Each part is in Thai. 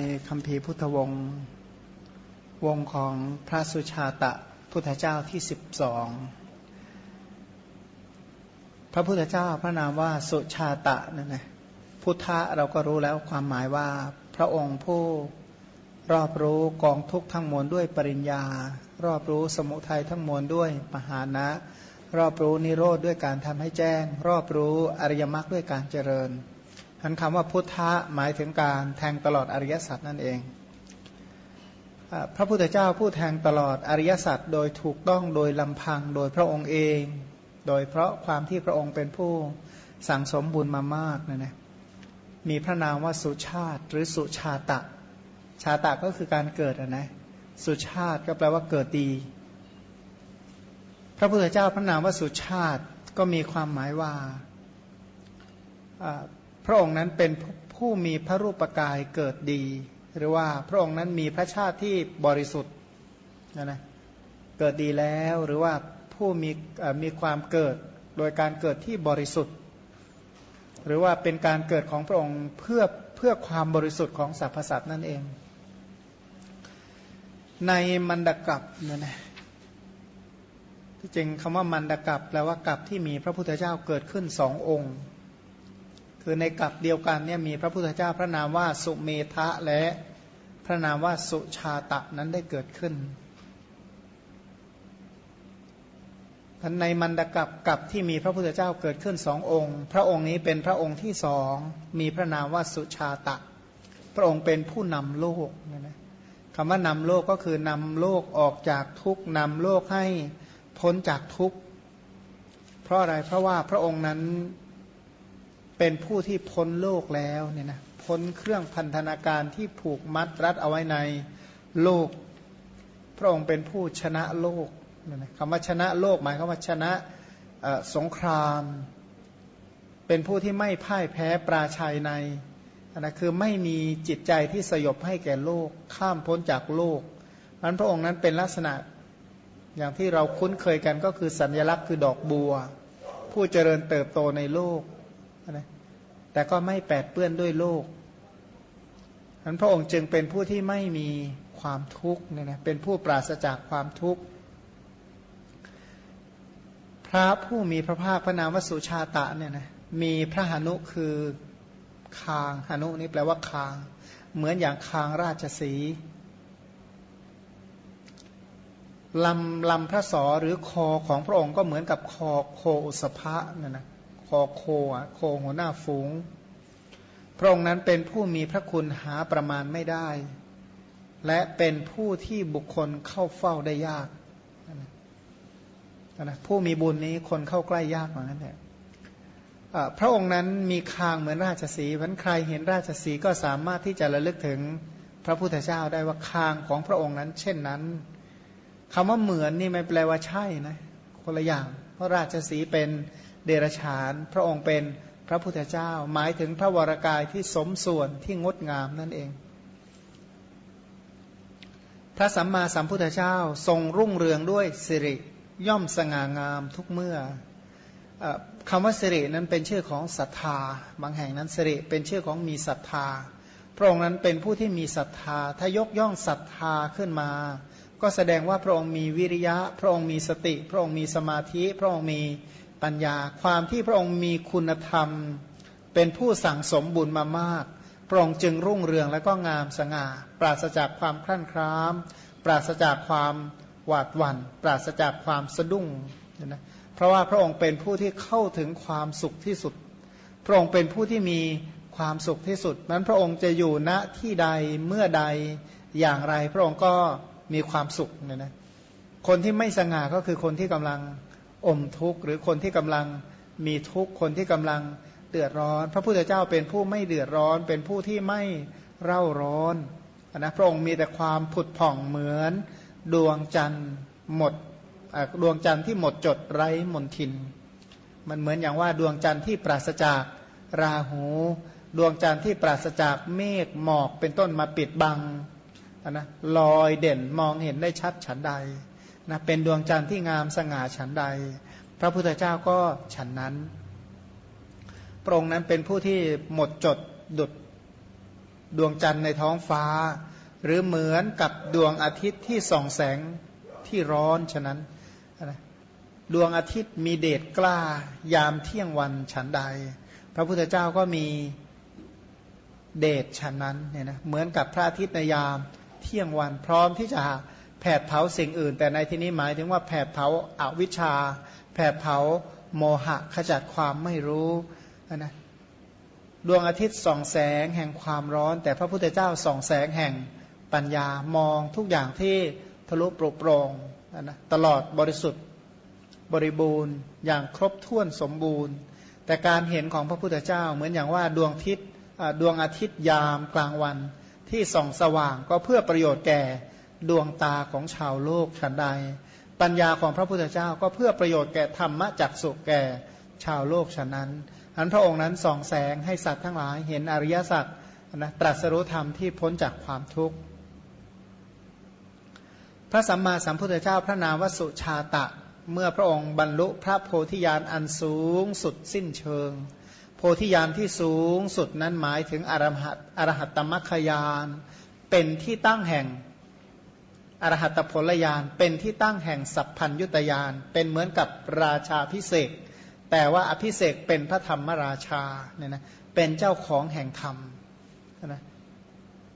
ในคำพีพุทธวงศ์วงของพระสุชาตะพุทธเจ้าที่สิบสองพระพุทธเจ้าพระนามว่าสุชาตะนั่นนะพุทธะเราก็รู้แล้วความหมายว่าพระองค์ผู้รอบรู้กองทุกข์ทั้งมวลด้วยปริญญา รอบรู้สมุทัยทั้งมวลด้วยปหานะ รอบรู้นิโรธด้วยการทำให้แจ้ง รอบรู้อริยมรรคด้วยการเจริญ ทันคำว่าพุทธะหมายถึงการแทงตลอดอริยสัจนั่นเอง พระพุทธเจ้าผู้แทงตลอดอริยสัจโดยถูกต้องโดยลำพังโดยพระองค์เอง โดยเพราะความที่พระองค์เป็นผู้สั่งสมบุญมามากนะนะมีพระนามว่าสุชาติหรือสุชาตะ ชาตะก็คือการเกิดนะ สุชาติก็แปลว่าเกิดดี พระพุทธเจ้าพระนามว่าสุชาติก็มีความหมายว่า พระองค์นั้นเป็นผู้มีพระรูปกายเกิดดี หรือว่าพระองค์นั้นมีพระชาติที่บริสุทธิ์นะนะเกิดดีแล้วหรือว่าผู้มีมีความเกิดโดยการเกิดที่บริสุทธิ์ หรือว่าเป็นการเกิดของพระองค์เพื่อเพื่อความบริสุทธิ์ของสรรพสัตว์นั่นเอง ในมันดกับเนี่ยนะที่จริงคำว่ามันดกับแปลว่ากับที่มีพระพุทธเจ้าเกิดขึ้นสององค์ คือในกลับเดียวกันเนี่ยมีพระพุทธเจ้าพระนามว่าสุเมธะและพระนามว่าสุชาตะนั้นได้เกิดขึ้นทันในมันดกับกับที่มีพระพุทธเจ้าเกิดขึ้นสององค์ พระองค์นี้เป็นพระองค์ที่สองมีพระนามว่าสุชาตะ พระองค์เป็นผู้นำโลกนะคำว่านำโลกก็คือนำโลกออกจากทุกนำโลกให้พ้นจากทุกเพราะอะไรเพราะว่าพระองค์นั้น เป็นผู้ที่พ้นโลกแล้วเนี่ยนะพ้นเครื่องพันธนาการที่ผูกมัดรัดเอาไว้ในโลก พระองค์เป็นผู้ชนะโลกเนี่ยนะคำว่าชนะโลกหมายความว่าชนะสงคราม เป็นผู้ที่ไม่พ่ายแพ้ปราชัยในนะคือไม่มีจิตใจที่สยบให้แก่โลก ข้ามพ้นจากโลกนั้นพระองค์นั้นเป็นลักษณะอย่างที่เราคุ้นเคยกันก็คือสัญลักษณ์คือดอกบัว ผู้เจริญเติบโตในโลก แต่ก็ไม่แปดเปื้อนด้วยโลกนั้นพระองค์จึงเป็นผู้ที่ไม่มีความทุกข์เนี่ยนะเป็นผู้ปราศจากความทุกข์พระผู้มีพระภาคพระนามวสุชาตะเนี่ยนะมีพระหนุคือคางหนุนี่แปลว่าคาง เหมือนอย่างคางราชสีลำลำพระสอหรือคอของพระองค์ก็เหมือนกับคอโคอุสภะเนี่ยนะ คอโคอะโคหัวหน้าฝูง พระองค์นั้นเป็นผู้มีพระคุณหาประมาณไม่ได้ และเป็นผู้ที่บุคคลเข้าเฝ้าได้ยากนะผู้มีบุญนี้คนเข้าใกล้ยากเหมือนกันแหละพระองค์นั้นมีคางเหมือนราชสีวันใครเห็นราชสีก็สามารถที่จะระลึกถึงพระพุทธเจ้าได้ว่าคางของพระองค์นั้น เช่นนั้นคำว่าเหมือนนี่ไม่แปลว่าใช่นะคนละอย่าง เพราะราชสีเป็น เดรฉาน พระองค์เป็นพระพุทธเจ้า หมายถึงพระวรากายที่สมส่วนที่งดงามนั่นเอง พระสัมมาสัมพุทธเจ้าทรงรุ่งเรืองด้วยสิริย่อมสง่างามทุกเมื่อคำว่าสิรินั้นเป็นชื่อของศรัทธา บางแห่งนั้นสิริเป็นชื่อของมีศรัทธา พระองค์นั้นเป็นผู้ที่มีศรัทธา ถ้ายกย่องศรัทธาขึ้นมา ก็แสดงว่าพระองค์มีวิริยะ พระองค์มีสติ พระองค์มีสมาธิ พระองค์มี ปัญญาความที่พระองค์มีคุณธรรม เป็นผู้สั่งสมบุญมามาก พระองค์จึงรุ่งเรืองและก็งามสง่า ปราศจากความคลั่นคล้าม ปราศจากความหวาดหวัน่น ปราศจากความสะดุ้งนะเพราะว่าพระองค์เป็นผู้ที่เข้าถึงความสุขที่สุด พระองค์เป็นผู้ที่มีความสุขที่สุดนั้นพระองค์จะอยู่ณที่ใดเมื่อใดอย่างไร พระองค์ก็มีความสุขเนี่ยนะคนที่ไม่สง่าก็คือคนที่กำลัง อมทุกข์หรือคนที่กำลังมีทุกข์คนที่กำลังเดือดร้อน พระพุทธเจ้าเป็นผู้ไม่เดือดร้อน เป็นผู้ที่ไม่เร่าร้อนนะพระองค์มีแต่ความผุดผ่องเหมือน ดวงจันทร์หมดดวงจันทร์ที่หมดจดไร้มนทิน มันเหมือนอย่างว่าดวงจันทร์ที่ปราศจากราหู ดวงจันทร์ที่ปราศจากเมฆหมอกเป็นต้นมาปิดบังนะลอยเด่นมองเห็นได้ชัดฉันใด นะเป็นดวงจันทร์ที่งามสง่าฉันใด พระพุทธเจ้าก็ฉันนั้น พระองค์นั้นเป็นผู้ที่หมดจดดุดดวงจันทร์ในท้องฟ้า หรือเหมือนกับดวงอาทิตย์ที่ส่องแสงที่ร้อนฉะนั้นดวงอาทิตย์มีเดชกล้ายามเที่ยงวันฉันใด พระพุทธเจ้าก็มีเดชฉันนั้นเนี่ยนะเหมือนกับพระอาทิตย์ในยามเที่ยงวันพร้อมที่จะ ผดเผาสิ่งอื่น แต่ในที่นี้หมายถึงว่าแผดเผาอาวิชชา แผดเผาโมหะขจัดความไม่รู้นะดวงอาทิตย์ส่องแสงแห่งความร้อน แต่พระพุทธเจ้าส่องแสงแห่งปัญญามองทุกอย่างที่ทะลุโปร่ปรงนะตลอดบริสุทธิ์บริบูรณ์ อย่างครบถ้วนสมบูรณ์ แต่การเห็นของพระพุทธเจ้าเหมือนอย่างว่าดวงอาทิศดวงอาทิตย์ยามกลางวันที่ส่องสว่างก็เพื่อประโยชน์แก่ ดวงตาของชาวโลกฉันใด ปัญญาของพระพุทธเจ้าก็เพื่อประโยชน์แก่ธรรมะจักสุแก่ชาวโลกฉะนั้นอันพระองค์นั้นส่องแสงให้สัตว์ทั้งหลายเห็นอริยสัจนะตรัสรู้ธรรมที่พ้นจากความทุกข์ พระสัมมาสัมพุทธเจ้าพระนามวสุชาตะ เมื่อพระองค์บรรลุพระโพธิญาณอันสูงสุดสิ้นเชิง โพธิญาณที่สูงสุดนั้นหมายถึงอรหัตอรหัตตมัคคยาน เป็นที่ตั้งแห่ง อรหัตผลยานเป็นที่ตั้งแห่งสัพพัญยุตยานเป็นเหมือนกับราชาพิเศษแต่ว่าอภิเศกเป็นพระธรรมราชาเนี่ยนะเป็นเจ้าของแห่งธรรมนะ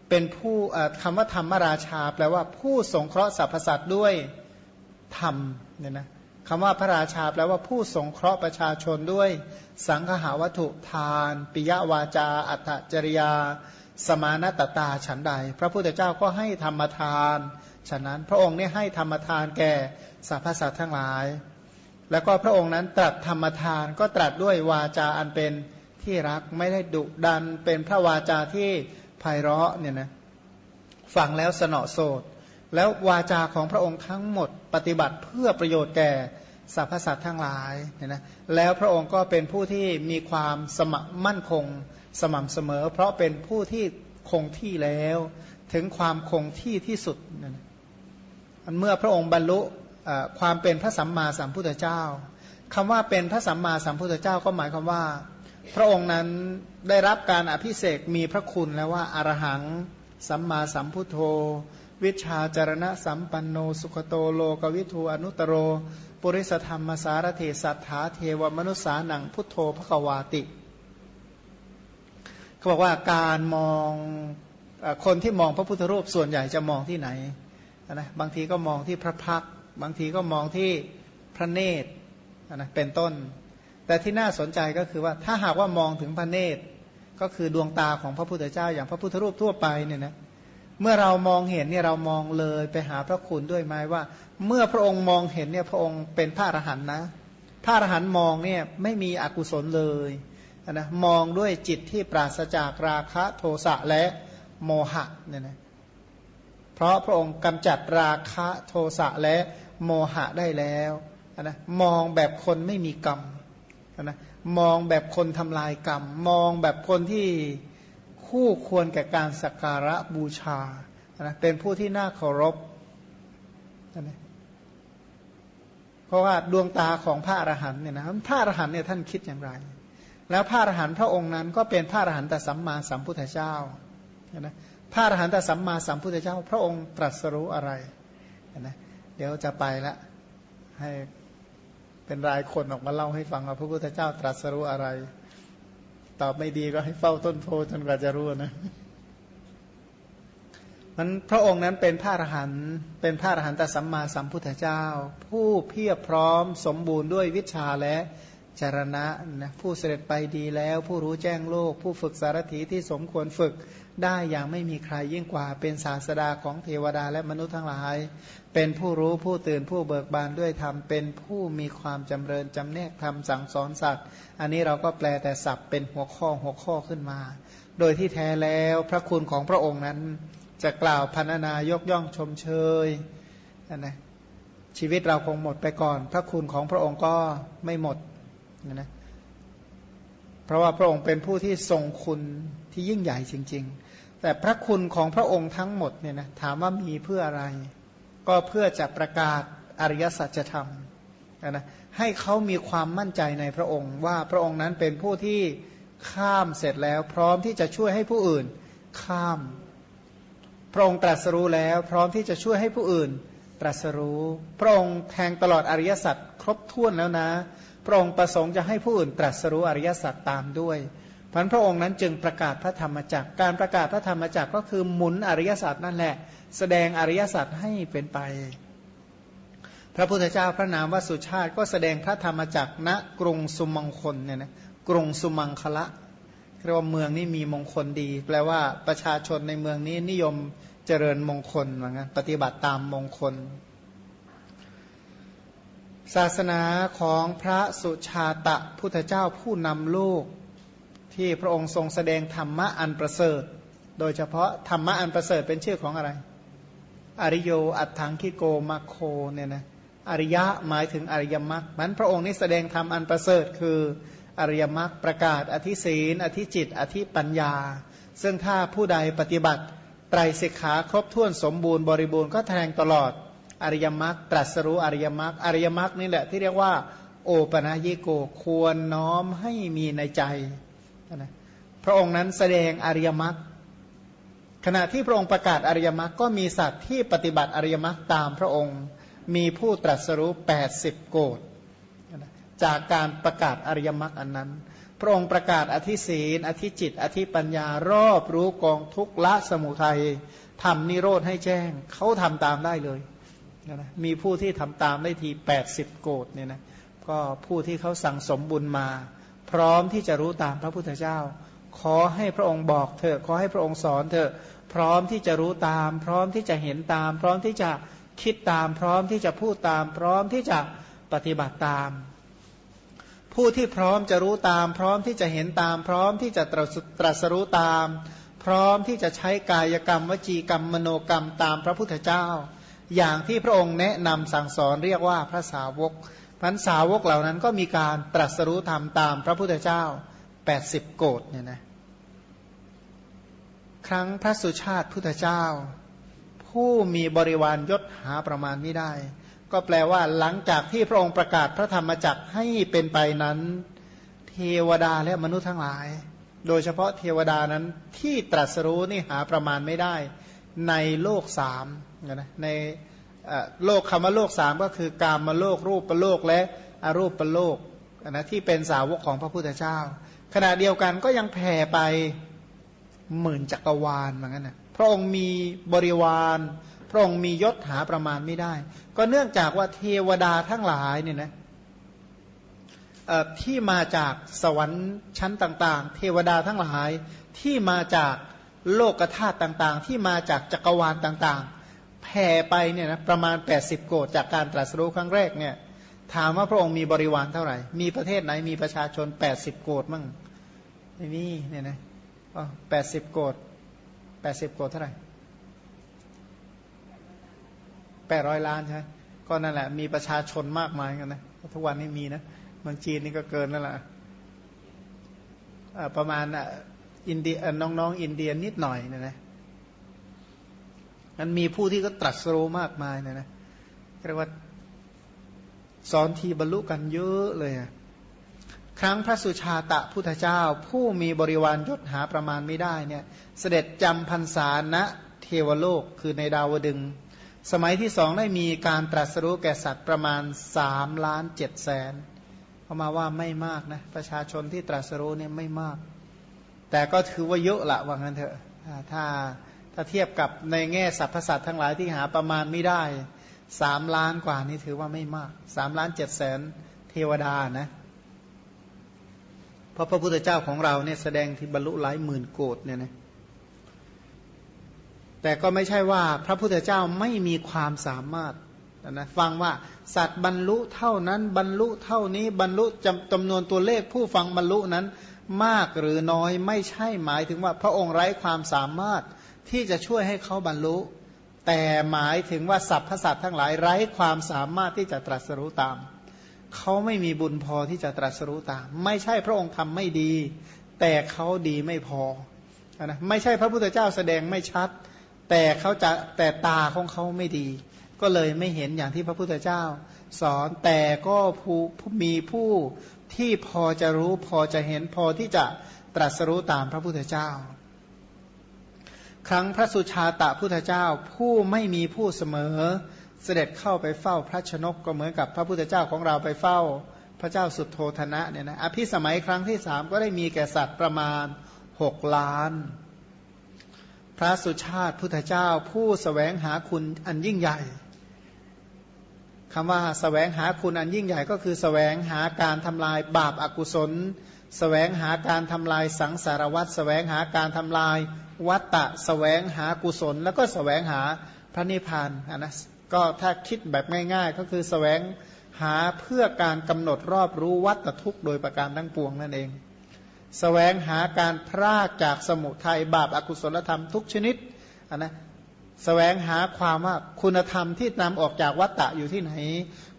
เป็นผู้คำว่าธรรมราชา แปลว่าผู้สงเคราะห์สรรพสัตว์ด้วยธรรมเนี่ยนะคำว่าพระราชาแปลว่าผู้สงเคราะห์ประชาชนด้วย สังหาวัตถุทาน ปิยวาจา อัตจริยา สมานตตาฉันใด พระพุทธเจ้าก็ให้ธรรมทาน ฉะนั้นพระองค์นี่ให้ธรรมทานแก่สรรพสัตว์ทั้งหลาย แล้วก็พระองค์นั้นตรัสธรรมทานก็ตรัสด้วยวาจาอันเป็นที่รักไม่ได้ดุดันเป็นพระวาจาที่ไพเราะเนี่ยนะฟังแล้วสนอโสดแล้ววาจาของพระองค์ทั้งหมดปฏิบัติเพื่อประโยชน์แก่สรรพสัตว์ทั้งหลายเนี่ยนะแล้วพระองค์ก็เป็นผู้ที่มีความสมมั่นคงสม่ำเสมอ เพราะเป็นผู้ที่คงที่แล้ว ถึงความคงที่ที่สุดนะ เมื่อพระองค์บรรลุความเป็นพระสัมมาสัมพุทธเจ้าคำว่าเป็นพระสัมมาสัมพุทธเจ้าก็หมายความว่า พระองค์นั้นได้รับการอภิเศกมีพระคุณแล้วว่าอารหังสัมมาสัมพุทโธ วิชาจารณะสัมปันโนสุขโตโลกวิทูอนุตโร ปุริสธรรมสารเทสัทธาเทวมนุษสานังพุทโธพระกวาติเขาบอกว่าการมองคนที่มองพระพุทธรูปส่วนใหญ่จะมองที่ไหน นะบางทีก็มองที่พระพัก บางทีก็มองที่พระเนตรนะเป็นต้น แต่ที่น่าสนใจก็คือว่าถ้าหากว่ามองถึงพระเนตร ก็คือดวงตาของพระพุทธเจ้า อย่างพระพุทธรูปทั่วไปเนี่ยนะเมื่อเรามองเห็นเนี่ยเรามองเลยไปหาพระคุณด้วยไหมว่า เมื่อพระองค์มองเห็นเนี่ยพระองค์เป็นพระอรหันต์นะพระอรหันต์มองเนี่ยไม่มีอกุศลเลยนะมองด้วยจิตที่ปราศจากราคะโทสะและโมหะเนี่ยนะ เพราะพระองค์กำจัดราคะโทสะและโมหะได้แล้วนะมองแบบคนไม่มีกรรมนะมองแบบคนทำลายกรรม มองแบบคนที่คู่ควรแก่การสักการะบูชานะเป็นผู้ที่น่าเคารพนะเพราะว่าดวงตาของพระอรหันต์เนี่ยนะพระอรหันต์เนี่ยท่านคิดอย่างไร แล้วพระอรหันต์พระองค์นั้นก็เป็นพระอรหันต์แต่สัมมาสัมพุทธเจ้านะ พระอรหันตสัมมาสัมพุทธเจ้า พระองค์ตรัสรู้อะไรนะเดี๋ยวจะไปละให้เป็นรายคนออกมาเล่าให้ฟังว่าพระพุทธเจ้าตรัสรู้อะไร ตอบไม่ดีก็ให้เฝ้าต้นโพจนกว่าจะรู้นะมันพระองค์นั้นเป็นพระอรหันต์เป็นพระอรหันตสัมมาสัมพุทธเจ้า ผู้เพียบพร้อมสมบูรณ์ด้วยวิชาและจารณะนะผู้เสด็จไปดีแล้ว ผู้รู้แจ้งโลก ผู้ฝึกสารถีที่สมควรฝึก ได้อย่างไม่มีใครยิ่งกว่า เป็นศาสดาของเทวดาและมนุษย์ทั้งหลาย เป็นผู้รู้ผู้ตื่นผู้เบิกบานด้วยธรรม เป็นผู้มีความจำเริญจำแนกธรรมสั่งสอนสัตว์ อันนี้เราก็แปลแต่สับเป็นหัวข้อหัวข้อขึ้นมา โดยที่แท้แล้วพระคุณของพระองค์นั้น จะกล่าวพันนายกย่องชมเชยนะชีวิตเราคงหมดไปก่อน พระคุณของพระองค์ก็ไม่หมดนะเพราะว่าพระองค์เป็นผู้ที่ทรงคุณที่ยิ่งใหญ่จริง ๆ แต่พระคุณของพระองค์ทั้งหมดเนี่ยนะถามว่ามีเพื่ออะไร ก็เพื่อจะประกาศอริยสัจธรรมนะให้เขามีความมั่นใจในพระองค์ ว่าพระองค์นั้นเป็นผู้ที่ข้ามเสร็จแล้วพร้อมที่จะช่วยให้ผู้อื่นข้าม พระองค์ตรัสรู้แล้ว พร้อมที่จะช่วยให้ผู้อื่น ตรัสรู้ พระองค์แทงตลอดอริยสัจครบถ้วนแล้วนะ พระองค์ประสงค์จะให้ผู้อื่นตรัสรู้อริยสัจตามด้วย พันพระองค์นั้นจึงประกาศพระธรรมจักร การประกาศพระธรรมจักรก็คือหมุนอริยสัจนั่นแหละ แสดงอริยสัจให้เป็นไป พระพุทธเจ้าพระนามวสุชาติก็แสดงพระธรรมจักรณกรุงสุมังคลเนี่ยนะกรุงสุมังคละเรียกว่าเมืองนี้มีมงคลดี แปลว่าประชาชนในเมืองนี้นิยมเจริญมงคลเหมือนกันปฏิบัติตามมงคล ศาสนาของพระสุชาตะพุทธเจ้าผู้นำโลก ที่พระองค์ทรงแสดงธรรมะอันประเสริฐ โดยเฉพาะธรรมะอันประเสริฐเป็นชื่อของอะไร อริโยอัตถังคิโกมาโคเนี่ยนะอริยะหมายถึงอริยมรรคมันพระองค์นี้แสดงธรรมอันประเสริฐคืออริยมรรคประกาศอธิศีนอธิจิต อธิปัญญา ซึ่งถ้าผู้ใดปฏิบัติไตรสิกขาครบถ้วนสมบูรณ์บริบูรณ์ก็แทงตลอดอริยมรรคตรัสรู้อริยมรรคอริยมรรคนี่แหละที่เรียกว่า โอปะนายิโกควรน้อมให้มีในใจ นะพระองค์นั้นแสดงอริยมรรคขณะที่พระองค์ประกาศอริยมรรคก็มีสัตว์ที่ปฏิบัติอริยมรรคตามพระองค์ มีผู้ตรัสรู้ 80 โกดจากการประกาศอริยมรรคอันนั้น พระองค์ประกาศอธิศีนอธิจิต อธิปัญญารอบรู้กองทุกละสมุทัยทำนิโรธให้แจ้งเขาทำตามได้เลยนะมีผู้ที่ทำตามได้ที 80 โกดเนี่ยนะก็ผู้ที่เขาสั่งสมบุญมา พร้อมที่จะรู้ตามพระพุทธเจ้า ขอให้พระองค์บอกเถอะขอให้พระองค์สอนเถอะพร้อมที่จะรู้ตาม พร้อมที่จะเห็นตาม พร้อมที่จะคิดตาม พร้อมที่จะพูดตาม พร้อมที่จะปฏิบัติตาม ผู้ที่พร้อมจะรู้ตาม พร้อมที่จะเห็นตาม พร้อมที่จะตรัสรู้ตาม พร้อมที่จะใช้กายกรรม วจีกรรมมโนกรรมตามพระพุทธเจ้า อย่างที่พระองค์แนะนำสั่งสอนเรียกว่าพระสาวก พันสาวกเหล่านั้นก็มีการตรัสรู้ธรรมตามพระพุทธเจ้า 80 โกดเนี่ยนะครั้งพระสุชาติพุทธเจ้า ผู้มีบริวารยศหาประมาณไม่ได้ ก็แปลว่าหลังจากที่พระองค์ประกาศพระธรรมจักรให้เป็นไปนั้น เทวดาและมนุษย์ทั้งหลาย โดยเฉพาะเทวดานั้นที่ตรัสรู้นี่หาประมาณไม่ได้ ในโลกสามนะใน โลกคำว่าโลกสามก็คือกามมาโลกรูปประโลกและอรูปประโลกนะที่เป็นสาวกของพระพุทธเจ้า ขณะเดียวกันก็ยังแผ่ไปหมื่นจักรวาลเหมือนกันนะพระองค์มีบริวาร พระองค์มียศหาประมาณไม่ได้ ก็เนื่องจากว่าเทวดาทั้งหลายเนี่ยนะที่มาจากสวรรค์ชั้นต่างๆ เทวดาทั้งหลายที่มาจากโลกธาตุต่างๆ ที่มาจากจักรวาลต่างๆ แผ่ไปเนี่ยนะประมาณ 80 โกดจากการตรัสรู้ครั้งแรกเนี่ยถามว่าพระองค์มีบริวารเท่าไหร่ มีประเทศไหนมีประชาชนแปดสิบโกดมั่งไม่มีเนี่ยนะอ๋อแปดสิบโกดแปดสิบโกดเท่าไหร่แปดร้อยล้านใช่ก็นั่นแหละมีประชาชนมากมายกันนะทุกวันนี้มีนะเมืองจีนนี่ก็เกินแล้วล่ะประมาณอินเดียน้องๆ อินเดียนิดหน่อยเนี่ยนะ มันมีผู้ที่ก็ตรัสรู้มากมายเนี่ยนะเรียกว่าสอนทีบรรลุกันเยอะเลยครั้งพระสุชาตะพุทธเจ้า ผู้มีบริวารยศหาประมาณไม่ได้เนี่ย เสด็จจำพรรษาณเทวโลกคือในดาวดึง สมัยที่สองได้มีการตรัสรู้แก่สัตว์ประมาณสามล้านเจ็ดแสนเขามาว่าไม่มากนะประชาชนที่ตรัสรู้เนี่ยไม่มาก แต่ก็ถือว่าเยอะละว่างั้นเถอะถ้า ถ้าเทียบกับในแง่สรรพสัตว์ทั้งหลายที่หาประมาณไม่ได้สามล้านกว่านี่ถือว่าไม่มากสามล้านเจ็ดแสนเทวดานะเพราะพระพุทธเจ้าของเราเนี่ยแสดงที่บรรลุหลายหมื่นโกดเนี่ยนะแต่ก็ไม่ใช่ว่าพระพุทธเจ้าไม่มีความสามารถนะฟังว่าสัตว์บรรลุเท่านั้นบรรลุเท่านี้บรรลุจำจำนวนตัวเลขผู้ฟังบรรลุนั้นมากหรือน้อยไม่ใช่หมายถึงว่าพระองค์ไร้ความสามารถ ที่จะช่วยให้เขาบรรลุ แต่หมายถึงว่าสัพพสัตว์ทั้งหลายไร้ความสามารถที่จะตรัสรู้ตาม เขาไม่มีบุญพอที่จะตรัสรู้ตาม ไม่ใช่พระองค์ทำไม่ดี แต่เขาดีไม่พอนะไม่ใช่พระพุทธเจ้าแสดงไม่ชัด แต่เขาจะแต่ตาของเขาไม่ดี ก็เลยไม่เห็นอย่างที่พระพุทธเจ้า สอนแต่ก็ผู้มีผู้ที่พอจะรู้พอจะเห็นพอที่จะตรัสรู้ตามพระพุทธเจ้า ครั้งพระสุชาตะพุทธเจ้าผู้ไม่มีผู้เสมอ เสด็จเข้าไปเฝ้าพระชนกก็เหมือนกับพระพุทธเจ้าของเราไปเฝ้า พระเจ้าสุดโทธนะเนี่ยนะอภิสมัยครั้งที่สามก็ได้มีแก่สัตว์ประมาณหกล้าน พระสุชาติพุทธเจ้าผู้สแสวงหาคุณอันยิ่งใหญ่คำว่าสแสวงหาคุณอันยิ่งใหญ่ก็คือสแสวงหาการทำลายบาปอากุศล สแสวงหาการทำลายสังสารวัตรแสวงหาการทำลายวัตตะสแสวงหากุศล แล้วก็สแสวงหาพระนิพพานนะก็ถ้าคิดแบบง่าย ๆ ก็คือสแสวงหาเพื่อการกำหนดรอบรู้วัตทุกข์โดยประการทั้งปวงนั่นเองสแสวงหาการพรากจากสมุทัยบาปอากุศลธรรมทุกชนิดนะแสวงหาความว่าคุณธรรมที่นำออกจากวัตตะอยู่ที่ไหน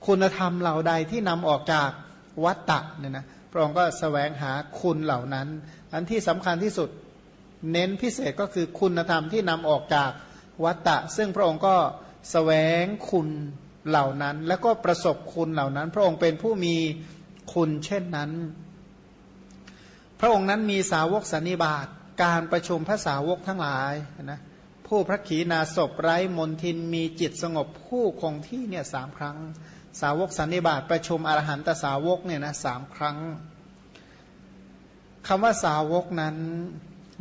คุณธรรมเหล่าใดที่นำออกจากวัตตะเนี่ยนะ พระองค์ก็สแสวงหาคุณเหล่านั้น อันที่สำคัญที่สุดเน้นพิเศษก็คือคุณธรรมที่นำออกจากวัตตะ ซึ่งพระองค์ก็สแสวงคุณเหล่านั้น แล้วก็ประสบคุณเหล่านั้น พระองค์เป็นผู้มีคุณเช่นนั้น พระองค์นั้นมีสาวกสันนิบาตการประชุมพระสาวกทั้งหลายนะผู้พระขีณาสพไร้มนทินมีจิตสงบผู้คงที่เนี่ยสามครั้ง สาวกสันนิบาตประชุมอรหันตสาวกเนี่ยนะสามครั้งคำว่าสาวกนั้น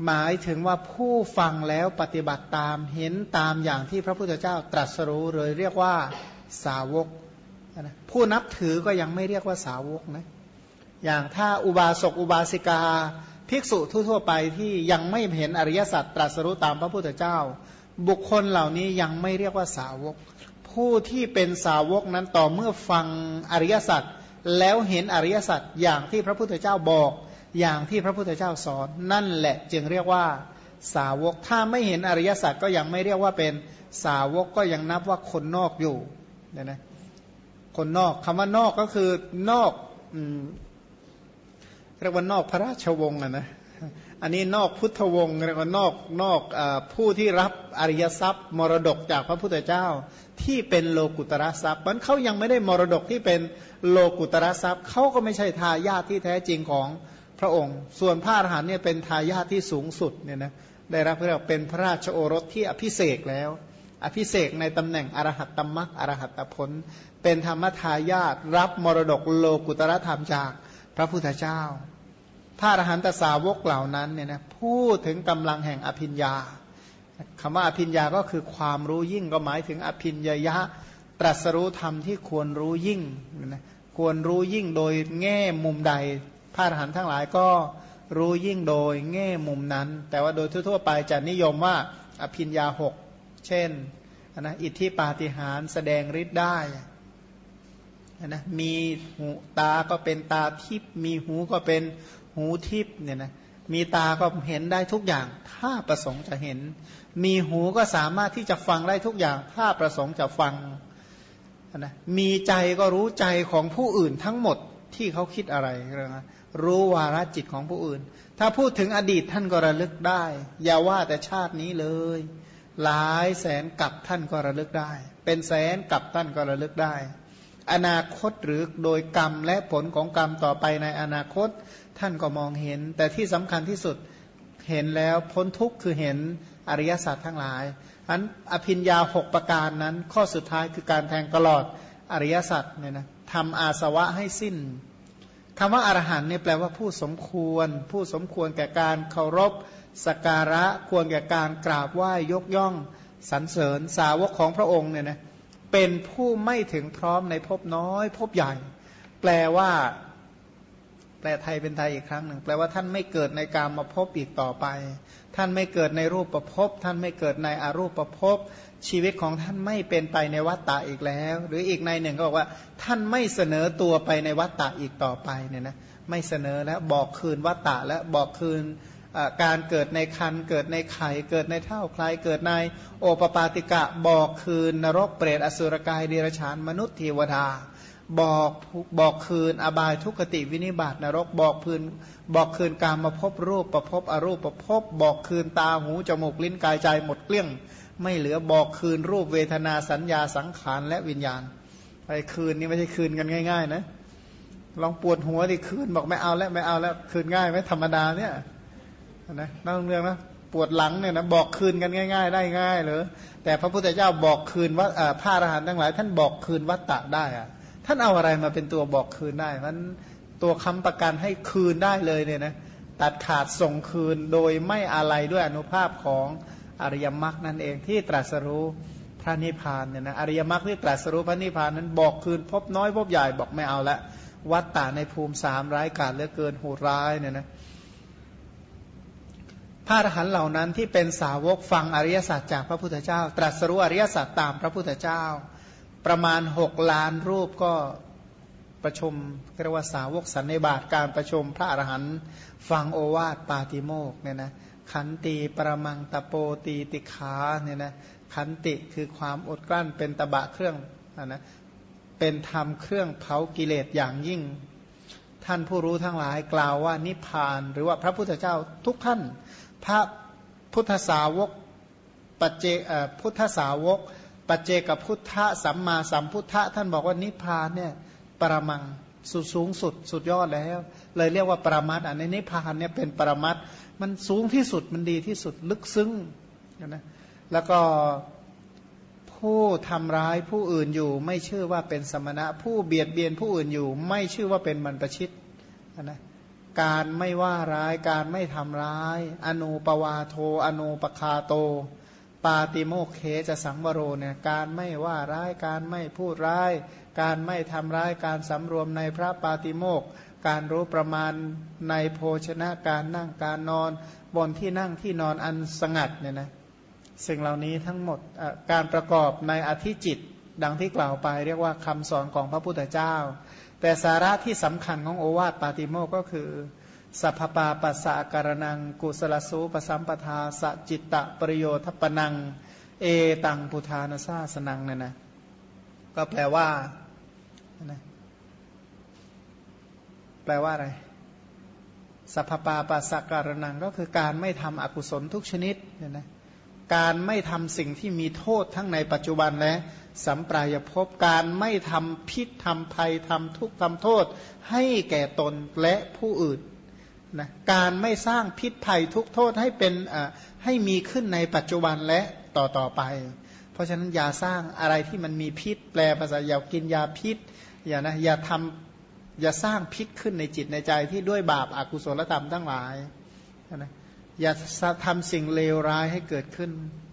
หมายถึงว่าผู้ฟังแล้วปฏิบัติตามเห็นตามอย่างที่พระพุทธเจ้าตรัสรู้เลยเรียกว่าสาวกนะผู้นับถือก็ยังไม่เรียกว่าสาวกนะอย่างถ้าอุบาสกอุบาสิกา ภิกษุทั่วๆไปที่ยังไม่เห็นอริยสัจตรัสรู้ตามพระพุทธเจ้า บุคคลเหล่านี้ยังไม่เรียกว่าสาวก ผู้ที่เป็นสาวกนั้นต่อเมื่อฟังอริยสัจแล้วเห็นอริยสัจอย่างที่พระพุทธเจ้าบอก อย่างที่พระพุทธเจ้าสอน นั่นแหละจึงเรียกว่าสาวก ถ้าไม่เห็นอริยสัจก็ยังไม่เรียกว่าเป็นสาวกก็ยังนับว่าคนนอกอยู่เนี่ยนะคนนอกคำว่านอกก็คือนอกอืมเรียกว่านอกพระราชวงศ์นะนะ อันนี้นอกพุทธวงศ์เรียกว่านอกนอกอผู้ที่รับอริยทรัพย์ มรดกจากพระพุทธเจ้า ที่เป็นโลกุตระทรัพย์มันเขายังไม่ได้มรดกที่เป็นโลกุตระทรัพย์เขาก็ไม่ใช่ทายาทที่แท้จริงของพระองค์ ส่วนพระอรหันต์เนี่ยเป็นทายาทที่สูงสุดเนี่ยนะได้รับเรียกเป็นพระราชโอรสที่อภิเศกแล้ว อภิเศกในตำแหน่งอรหัตตมรักอรหัตผล เป็นธรรมทายาทรับมรดกโลกุตระธรรมจากพระพุทธเจ้า พระอรหันตสาวกเหล่านั้นเนี่ยนะพูดถึงกำลังแห่งอภิญญาคำว่าอภิญญาก็คือความรู้ยิ่งก็หมายถึงอภิญญยะ ตรัสรู้ธรรมที่ควรรู้ยิ่งนะควรรู้ยิ่งโดยแง่มุมใด พระอรหันต์ทั้งหลายก็รู้ยิ่งโดยแง่มุมนั้น แต่ว่าโดยทั่วๆไปจะนิยมว่าอภิญญาหกเช่นนะอิทธิปาฏิหาริย์แสดงฤทธิ์ได้นะมีหูตาก็เป็นตาทิพมีหูก็เป็น หูทิพย์เนี่ยนะมีตาก็เห็นได้ทุกอย่าง ถ้าประสงค์จะเห็น มีหูก็สามารถที่จะฟังได้ทุกอย่าง ถ้าประสงค์จะฟังนะมีใจก็รู้ใจของผู้อื่นทั้งหมดที่เขาคิดอะไรนะรู้วาระจิตของผู้อื่น ถ้าพูดถึงอดีตท่านก็ระลึกได้ อย่าว่าแต่ชาตินี้เลย หลายแสนกับท่านก็ระลึกได้ เป็นแสนกับท่านก็ระลึกได้ อนาคตหรือโดยกรรมและผลของกรรมต่อไปในอนาคต ท่านก็มองเห็น แต่ที่สำคัญที่สุดเห็นแล้วพ้นทุกข์คือเห็นอริยสัจทั้งหลายอันอภิญญาหกประการนั้น ข้อสุดท้ายคือการแทงตลอดอริยสัจเนี่ยนะทำอาสวะให้สิ้นคำว่าอรหันเนี่ยแปลว่าผู้สมควร ผู้สมควรแก่การเคารพสการะควรแก่การกราบไหว้ยกย่องสรรเสริญสาวกของพระองค์เนี่ยนะเป็นผู้ไม่ถึงพร้อมในภพน้อยภพใหญ่ แปลว่า แปลไทยเป็นไทยอีกครั้งหนึ่งแปลว่าท่านไม่เกิดในการมาพบอีกต่อไป ท่านไม่เกิดในรูปประพบ ท่านไม่เกิดในอารูปประพบ ชีวิตของท่านไม่เป็นไปในวัฏฏะอีกแล้ว หรืออีกในหนึ่งก็บอกว่า ท่านไม่เสนอตัวไปในวัฏฏะอีกต่อไปเนี่ยนะไม่เสนอแล้วบอกคืนวัฏฏะและบอกคืนการเกิดในคันเกิดในไข่เกิดในเท่าคลายเกิดในโอปปาติกะบอกคืนนรกเปรตอสุรกายเดรัจฉานมนุษย์เทวดา บอกบอกคืนอบายทุกติวินิบาตนรกบอกคืนบอกคืนการมาพบรูปประพบอรูปประพบบอกคืนตาหูจมูกลิ้นกายใจหมดเกลี้ยง ไม่เหลือบอกคืนรูปเวทนาสัญญาสังขารและวิญญาณไปคืนนี่ไม่ใช่คืนกันง่าย ๆ นะ ลองปวดหัวดิคืนบอกไม่เอาแล้วไม่เอาแล้วคืนง่ายไหมธรรมดาเนี่ยนะนั่งเรื่องนะปวดหลังเนี่ยนะบอกคืนกันง่าย ๆ ได้ง่ายเหรอแต่พระพุทธเจ้าบอกคืนว่าพระอรหันต์ทั้งหลาย ท่านบอกคืนวัตตะได้อะานเอาอะไรมาเป็นตัวบอกคืนได้มันตัวคำประกันให้คืนได้เลยเนี่ยนะตัดขาดส่งคืนโดยไม่อะไรด้วยอนุภาพของอริยมรรคนั่นเองที่ตรัสรู้พระนิพพานเนี่ยนะอริยมรรคที่ตรัสรู้พระนิพพานนั้นบอกคืนพบน้อยพบใหญ่บอกไม่เอาละวัตตะในภูมิสามร้ายกาจเหลือเกินโหดร้ายเนี่ยนะพระอรหันต์เหล่านั้นที่เป็นสาวกฟังอริยสัจจากพระพุทธเจ้า ตรัสรู้อริยสัจตามพระพุทธเจ้า ประมาณหกล้านรูปก็ประชุมเรียกว่าสาวกสันนิบาตการประชุมพระอรหันต์ฟังโอวาทปาติโมกเนี่ยนะขันตีประมังตะโปตีติขาเนี่ยนะขันติคือความอดกลั้นเป็นตะบะเครื่องนะเป็นธรรมเครื่องเผากิเลสอย่างยิ่ง ท่านผู้รู้ทั้งหลายกล่าวว่านิพพาน หรือว่าพระพุทธเจ้าทุกท่าน พระพุทธสาวกปัจเจพุทธสาวก ปัจเจกพุทธสัมมาสัมพุทธะท่านบอกว่านิพพานเนี่ยปรมังสุสูงสุดสุดยอดแล้ว เลยเรียกว่าปรมัตอันนี้นิพพานเนี่ยเป็นปรมัตมันสูงที่สุดมันดีที่สุดลึกซึ้งนะแล้วก็ผู้ทำร้ายผู้อื่นอยู่ ไม่ชื่อว่าเป็นสมณะ ผู้เบียดเบียนผู้อื่นอยู่ ไม่ชื่อว่าเป็นมันประชิตนะการไม่ว่าร้ายการไม่ทำร้าย อนุปวาโทอนุปคาโต ปาติโมกเคจะสังวโรเนี่ยการไม่ว่าร้ายการไม่พูดร้าย การไม่ทำร้ายการสำรวมในพระปาติโมกการรู้ประมาณในโภชนะการนั่งการนอนบนที่นั่งที่นอนอันสงัดเนี่ยนะสิ่งเหล่านี้ทั้งหมดการประกอบในอธิจิตดังที่กล่าวไป เรียกว่าคำสอนของพระพุทธเจ้า แต่สาระที่สำคัญของโอวาทปาติโมกก็คือ สัพปาปัสสะการนัง กุสลสูปสัมปทาสจิตตะปริโยทปนัง เอตังพุทานาซาสนังเนี่ยนะก็แปลว่านะแปลว่าอะไรสัพปาปัสสะการนังก็คือการไม่ทำอกุศลทุกชนิดเนี่ยนะการไม่ทำสิ่งที่มีโทษทั้งในปัจจุบันและสัมปรายภพการไม่ทำพิษทำภัยทำทุกข์ทำโทษ ให้แก่ตนและผู้อื่น นะการไม่สร้างพิษภัยทุกโทษให้เป็นให้มีขึ้นในปัจจุบันและต่อต่อไป เพราะฉะนั้นอย่าสร้างอะไรที่มันมีพิษ แปลภาษาอย่ากินยาพิษอย่านะอย่าทำอย่าสร้างพิษขึ้นในจิตในใจที่ด้วยบาปอากุศลธรรมทั้งหลายนะอย่าทำสิ่งเลวร้ายให้เกิดขึ้น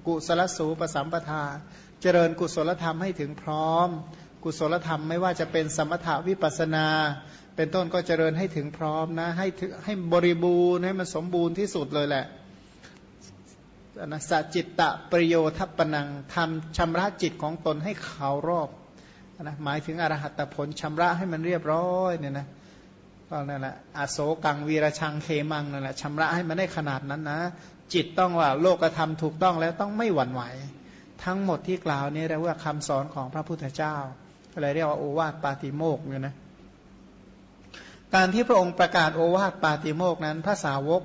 กุศลสูปสัมปทา เจริญกุศลธรรมให้ถึงพร้อม กุศลธรรมไม่ว่าจะเป็นสมถาวิปัสนา เป็นต้นก็เจริญให้ถึงพร้อมนะ ให้ให้บริบูรณ์ให้มันสมบูรณ์ที่สุดเลยแหละนะสัจจิตตะประโยทัปนังทำชำระจิตของตนให้ขาวรอบนะหมายถึงอรหัตผลชำระให้มันเรียบร้อยเนี่ยนะก็นั่นแหละอโศกังวีระชังเคมังนั่นแหละชำระให้มันได้ขนาดนั้นนะ จิตต้องว่าโลกธรรมถูกต้องแล้วต้องไม่หวั่นไหว ทั้งหมดที่กล่าวนี้เรียกว่าคำสอนของพระพุทธเจ้าอะไรเรียกว่าโอวาทปาติโมกเนี่ยนะ การที่พระองค์ประกาศโอวาทปาติโมกนั้นพระสาวก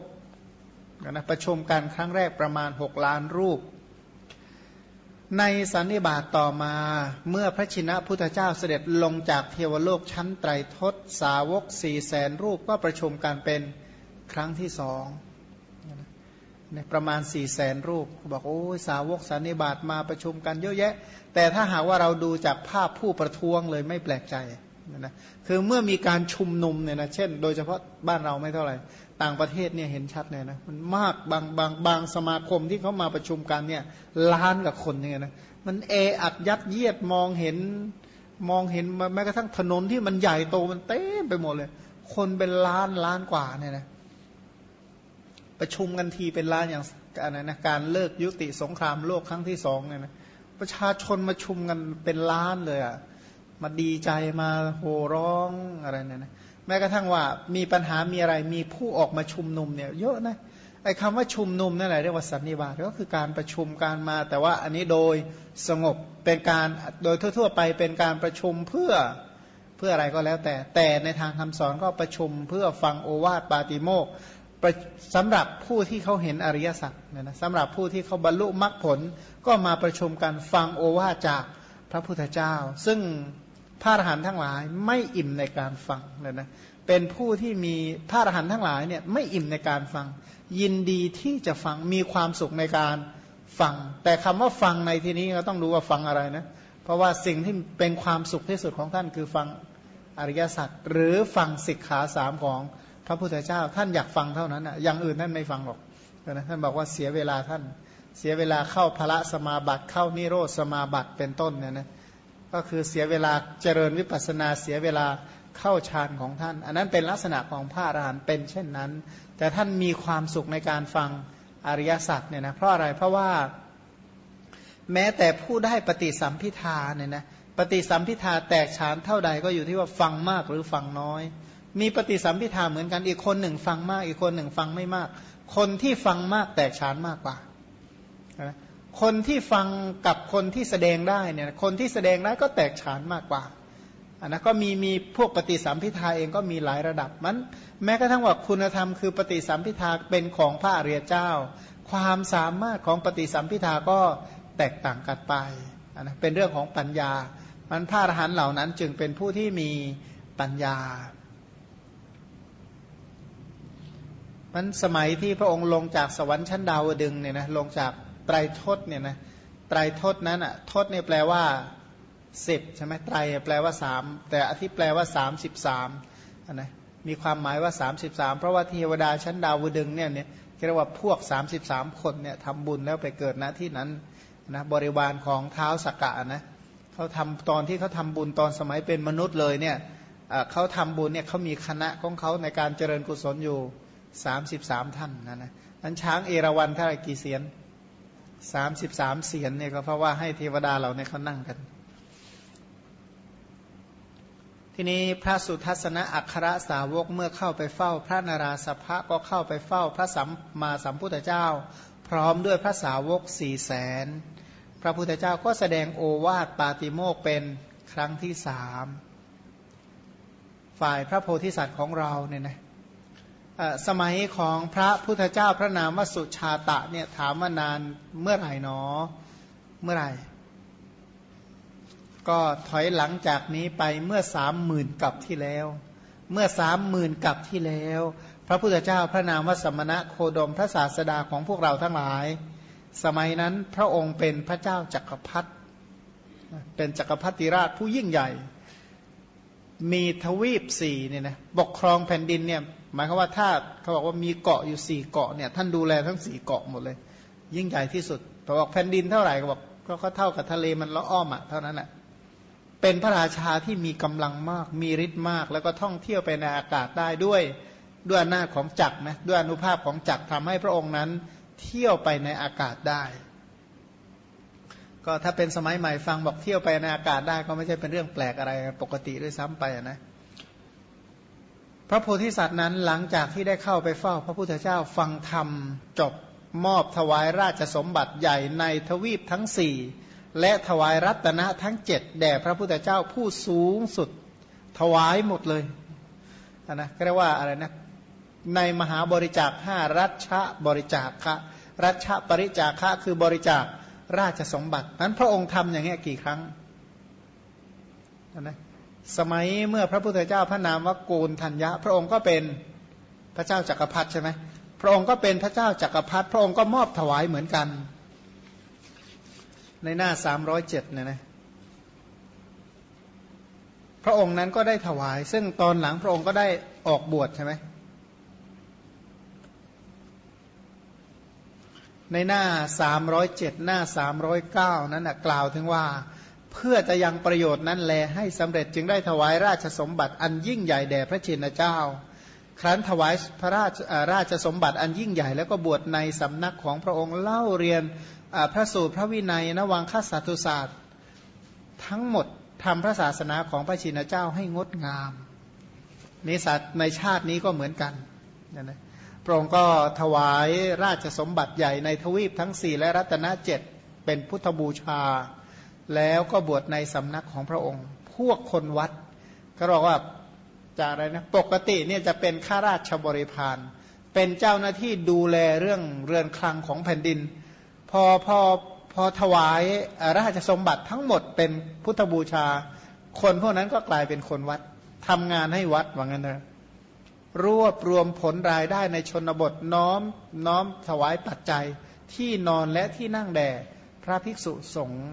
นะประชุมกันครั้งแรกประมาณหกล้านรูป ในสันนิบาตต่อมาเมื่อพระชินะพุทธเจ้าเสด็จลงจากเทวโลกชั้นไตรทศสาวกสี่แสนรูปก็ประชุมกันเป็นครั้งที่สองนประมาณสี่แสนรูปบอกโอ้สาวกสันนิบาตมาประชุมกันเยอะแยะ แต่ถ้าหากว่าเราดูจากภาพผู้ประท้วงเลยไม่แปลกใจ นะคือเมื่อมีการชุมนุมเนี่ยนะเช่น โดยเฉพาะบ้านเราไม่เท่าไหร่ ต่างประเทศเนี่ยเห็นชัดเลยนะมันมากบางบางบางสมาคมที่เขามาประชุมกันเนี่ยล้านกับคนเนี่ยนะมันเออัดยัดเยียดมองเห็นมองเห็นแม้กระทั่งถนนที่มันใหญ่โตมันเต็มไปหมดเลย คนเป็นล้านล้านกว่าเนี่ยนะประชุมกันทีเป็นล้านอย่างอะไรนะการเลิกยุติสงครามโลกครั้งที่สองเนี่ยนะประชาชนมาชุมกันเป็นล้านเลยอะ่ะ มาดีใจมาโห่ร้องอะไรเนี่ยนะแม้กระทั่งว่ามีปัญหามีอะไรมีผู้ออกมาชุมนุมเนี่ยเยอะนะไอ้คำว่าชุมนุมนั่นแหละเรียกว่าสันนิบาตก็คือการประชุมการมา แต่ว่าอันนี้โดยสงบเป็นการโดยทั่ว ๆ ไปเป็นการประชุมเพื่อเพื่ออะไรก็แล้วแต่ แต่ในทางคำสอนก็ประชุมเพื่อฟังโอวาทปาติโมกสำหรับผู้ที่เขาเห็นอริยสัจเนะนะสำหรับผู้ที่เขาบรรลุมรรคผลก็มาประชุมกันฟังโอวาทจากพระพุทธเจ้า ซึ่ง พระอรหันต์ทั้งหลายไม่อิ่มในการฟังเลยนะเป็นผู้ที่มีพระอรหันต์ทั้งหลายเนี่ยไม่อิ่มในการฟัง ยินดีที่จะฟังมีความสุขในการฟัง แต่คำว่าฟังในที่นี้เราต้องดูว่าฟังอะไรนะเพราะว่าสิ่งที่เป็นความสุขที่สุดของท่านคือฟังอริยสัจหรือฟังสิกขาสามของพระพุทธเจ้า ท่านอยากฟังเท่านั้นอะอย่างอื่นท่านไม่ฟังหรอกนะท่านบอกว่าเสียเวลาท่าน เสียเวลาเข้าพระสมาบัติเข้านิโรธสมาบัติเป็นต้นเนี่ยนะ ก็คือเสียเวลาเจริญวิปัสนาเสียเวลาเข้าฌานของท่าน อันนั้นเป็นลักษณะของพระอรหันต์เป็นเช่นนั้น แต่ท่านมีความสุขในการฟังอริยสัจเนี่ยนะเพราะอะไรเพราะว่า แม้แต่ผู้ได้ปฏิสัมพิทาเนี่ยนะปฏิสัมพิทาแตกฉานเท่าใดก็อยู่ที่ว่าฟังมากหรือฟังน้อย มีปฏิสัมพิทาเหมือนกันอีกคนหนึ่งฟังมาก อีกคนหนึ่งฟังไม่มาก คนที่ฟังมากแตกฉานมากกว่า คนที่ฟังกับคนที่แสดงได้เนี่ยคนที่แสดงได้ก็แตกฉานมากกว่าอันนั้นก็มีมีพวกปฏิสัมพิทาเองก็มีหลายระดับมันแม้กระทั่งว่าคุณธรรมคือปฏิสัมพิทาเป็นของพระอริยเจ้า ความสามารถของปฏิสัมพิทาก็แตกต่างกันไปนะเป็นเรื่องของปัญญา มันพระอรหันต์เหล่านั้นจึงเป็นผู้ที่มีปัญญามันสมัยที่พระองค์ลงจากสวรรค์ชั้นดาวดึงเนี่ยนะลงจาก ไตรทศเนี่ยนะไตรทศนั้นอะทศเนี่ยแปลว่าสิบใช่ไหมไตรแปลว่าสามแต่อธิแปลว่าสามสิบสามนะมีความหมายว่าสามสิบสามเพราะว่าเทวดาชั้นดาวดึงเนี่ยเนี่ยเรียกว่าพวกสามสิบสามคนเนี่ยทำบุญแล้วไปเกิดณที่นั้นนะบริวารของเท้าสกกะนะเขาทำตอนที่เขาทาบุญตอนสมัยเป็นมนุษย์เลยเนี่ยเขาทำบุญเนี่ยเขามีคณะของเขาในการเจริญกุศลอยู่สามสิบสามท่านนะนะนั้นช้างเอราวัณเท่าไรกี่เสียน สามสิบสามเสียนเนี่ยก็เพราะว่าให้เทวดาเราเนี่ยเขานั่งกัน ทีนี้พระสุทัศนะอัครสาวกเมื่อเข้าไปเฝ้า พระนาราสภะก็เข้าไปเฝ้า พระสัมมาสัมพุทธเจ้า พร้อมด้วยพระสาวกสี่แสนพระพุทธเจ้าก็แสดงโอวาทปาติโมกเป็นครั้งที่สามฝ่ายพระโพธิสัตว์ของเราเนี่ยนะ สมัยของพระพุทธเจ้าพระนามวสุชาตะเนี่ยถามมานานเมื่อไหร่หนอ เมื่อไหร่ ก็ถอยหลังจากนี้ไปเมื่อสามหมื่นกับที่แล้ว เมื่อสามหมื่นกับที่แล้ว พระพุทธเจ้าพระนามวสมณะโคดมพระศาสดาของพวกเราทั้งหลาย สมัยนั้นพระองค์เป็นพระเจ้าจักรพรรดิเป็นจักรพรรดิราชผู้ยิ่งใหญ่ มีทวีปสี่เนี่ยนะปกครองแผ่นดินเนี่ย หมายความว่าถ้าเขาบอกว่ามีเกาะอยู่สี่เกาะเนี่ยท่านดูแลทั้งสี่เกาะหมดเลย ยิ่งใหญ่ที่สุดบอกแผ่นดินเท่าไหร่ก็บอกก็เท่ากับทะเลมันละอ้อมอะเท่านั้นแหละเป็นพระราชาที่มีกำลังมาก มีฤทธิ์มาก แล้วก็ท่องเที่ยวไปในอากาศได้ด้วยด้วยหน้าของจักรนะด้วยอนุภาพของจักรทำให้พระองค์นั้น เที่ยวไปในอากาศได้ ก็ถ้าเป็นสมัยใหม่ฟังบอกเที่ยวไปในอากาศได้ก็ไม่ใช่เป็นเรื่องแปลกอะไรปกติด้วยซ้ำไปนะ ระโพธิสัตว์นั้นหลังจากที่ได้เข้าไปเฝ้า พระพุทธเจ้าฟังธรรมจบมอบถวายราชสมบัติใหญ่ในทวีปทั้งสี่และถวายรัตนะทั้งเจ็ดแด่พระพุทธเจ้าผู้สูงสุดถวายหมดเลยนะก็เรียกว่าอะไรนะในมหาบริจาคห้ารัชบริจาคะรัชปริจาคะคือบริจาคราชสมบัตินั้นพระองค์ทำอย่างนี้กี่ครั้งนะ สมัยเมื่อพระพุทธเจ้าพระนามว่าโกนธัญญะ พระองค์ก็เป็นพระเจ้าจักรพรรดิใช่ไหมพระองค์ก็เป็นพระเจ้าจักรพรรดิพระองค์ก็มอบถวายเหมือนกัน ในหน้าสามร้อยเจ็ดเนี่ยนะพระองค์นั้นก็ได้ถวาย ซึ่งตอนหลังพระองค์ก็ได้ออกบวชใช่ไหมในหน้าสามร้อยเจ็ดหน้าสามร้อยเก้านั้นนะกล่าวถึงว่า เพื่อจะยังประโยชน์นั้นแลให้สำเร็จจึงได้ถวายราชสมบัติอันยิ่งใหญ่แด่พระชินเจ้า ครั้นถวายพระราชราชสมบัติอันยิ่งใหญ่ แล้วก็บวชในสำนักของพระองค์เล่าเรียนพระสูตรพระวินัยนวังคสัตุศาสตร์ ทั้งหมดทำพระศาสนาของพระชินเจ้าให้งดงามในสัตว์ในชาตินี้ก็เหมือนกันนะพระองค์ก็ถวายราชสมบัติใหญ่ในทวีปทั้งสี่และรัตนเจ็ดเป็นพุทธบูชา แล้วก็บวชในสำนักของพระองค์ พวกคนวัด ก็บอกว่าจะอะไรนะปกติเนี่ยจะเป็นข้าราชบริพารเป็นเจ้าหน้าที่ดูแลเรื่องเรือนคลังของแผ่นดิน พอพอพอถวายราชสมบัติทั้งหมดเป็นพุทธบูชา คนพวกนั้นก็กลายเป็นคนวัดทำงานให้วัดว่างั้นเถอะรวบรวมผลรายได้ในชนบทน้อมน้อมถวายปัจจัยที่นอนและที่นั่งแด่พระภิกษุสงฆ์